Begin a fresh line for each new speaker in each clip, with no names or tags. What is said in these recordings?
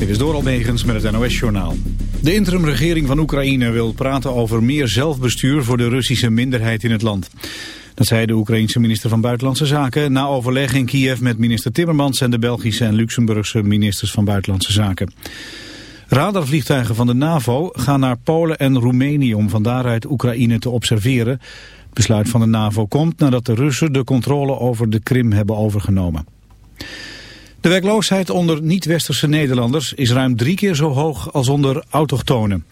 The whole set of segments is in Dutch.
Dit is Doral Megens met het NOS-journaal. De interimregering van Oekraïne wil praten over meer zelfbestuur voor de Russische minderheid in het land. Dat zei de Oekraïense minister van Buitenlandse Zaken na overleg in Kiev met minister Timmermans en de Belgische en Luxemburgse ministers van Buitenlandse Zaken. Radarvliegtuigen van de NAVO gaan naar Polen en Roemenië om van daaruit Oekraïne te observeren. Het besluit van de NAVO komt nadat de Russen de controle over de Krim hebben overgenomen. De werkloosheid onder niet-westerse Nederlanders is ruim drie keer zo hoog als onder autochtonen.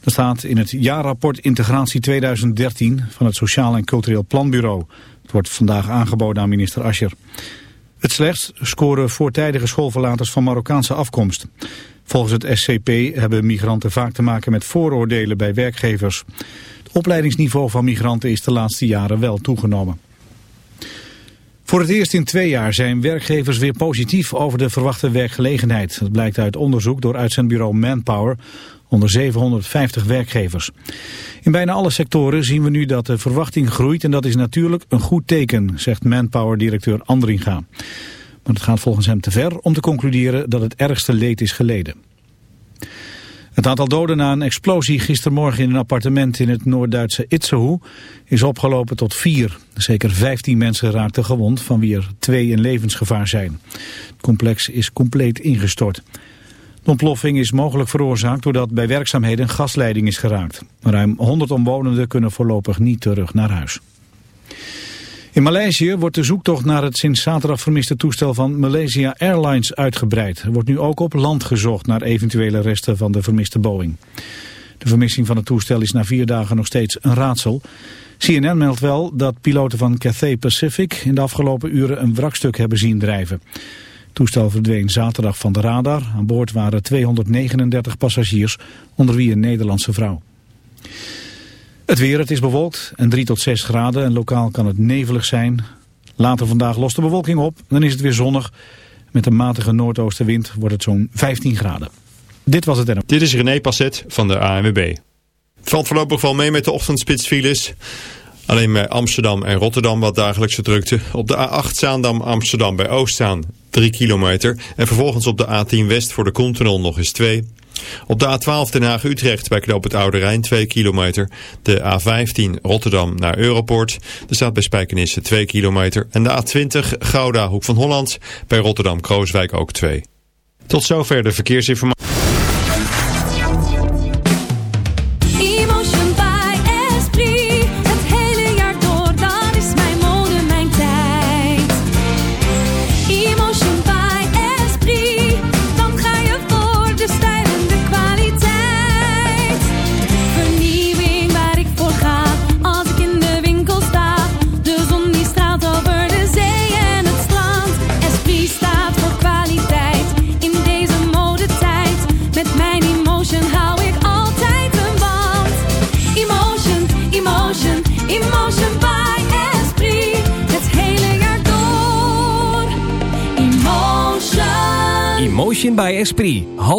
Dat staat in het jaarrapport Integratie 2013 van het Sociaal en Cultureel Planbureau. Het wordt vandaag aangeboden aan minister Ascher. Het slechtst scoren voortijdige schoolverlaters van Marokkaanse afkomst. Volgens het SCP hebben migranten vaak te maken met vooroordelen bij werkgevers. Het opleidingsniveau van migranten is de laatste jaren wel toegenomen. Voor het eerst in twee jaar zijn werkgevers weer positief over de verwachte werkgelegenheid. Dat blijkt uit onderzoek door uitzendbureau Manpower onder 750 werkgevers. In bijna alle sectoren zien we nu dat de verwachting groeit en dat is natuurlijk een goed teken, zegt Manpower-directeur Andringa. Maar het gaat volgens hem te ver om te concluderen dat het ergste leed is geleden. Het aantal doden na een explosie gistermorgen in een appartement in het Noord-Duitse Itzehoe is opgelopen tot vier. Zeker 15 mensen raakten gewond, van wie er twee in levensgevaar zijn. Het complex is compleet ingestort. De ontploffing is mogelijk veroorzaakt doordat bij werkzaamheden een gasleiding is geraakt. Ruim 100 omwonenden kunnen voorlopig niet terug naar huis. In Maleisië wordt de zoektocht naar het sinds zaterdag vermiste toestel van Malaysia Airlines uitgebreid. Er wordt nu ook op land gezocht naar eventuele resten van de vermiste Boeing. De vermissing van het toestel is na vier dagen nog steeds een raadsel. CNN meldt wel dat piloten van Cathay Pacific in de afgelopen uren een wrakstuk hebben zien drijven. Het toestel verdween zaterdag van de radar. Aan boord waren 239 passagiers, onder wie een Nederlandse vrouw. Het weer, het is bewolkt en 3 tot 6 graden en lokaal kan het nevelig zijn. Later vandaag lost de bewolking op, dan is het weer zonnig. Met een matige noordoostenwind wordt het zo'n 15 graden. Dit was het
Dit is René Passet van de ANWB. Valt voorlopig wel mee met de ochtendspitsfiles. Alleen bij Amsterdam en Rotterdam wat dagelijkse drukte. Op de A8 Zaandam Amsterdam bij Oostzaan 3 kilometer. En vervolgens op de A10 West voor de Koentunnel nog eens 2 op de A12 Den Haag-Utrecht bij Knoop het Oude Rijn 2 kilometer. De A15 Rotterdam naar Europort. Er staat bij Spijkenisse 2 kilometer. En de A20 Gouda Hoek van Holland bij Rotterdam-Krooswijk ook 2. Tot zover de verkeersinformatie.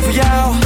voor jou.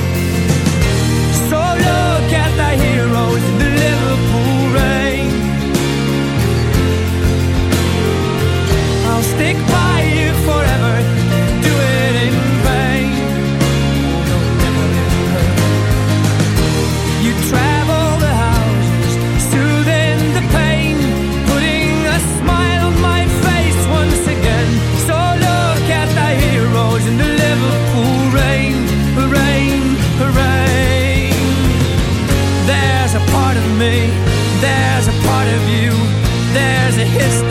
look at the heroes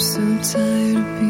so
tired of being